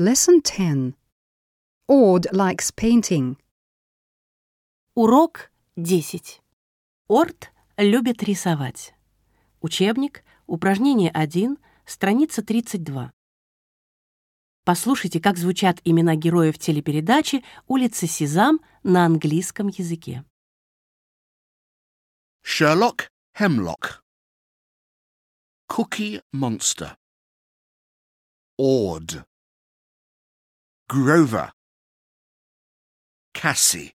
Lesson 10. Ord likes painting. Урок 10. Орт любит рисовать. Учебник, упражнение 1, страница 32. Послушайте, как звучат имена героев телепередачи «Улица Сезам» на английском языке. Sherlock Hemlock. Cookie Monster. Ord. Grover. Cassie.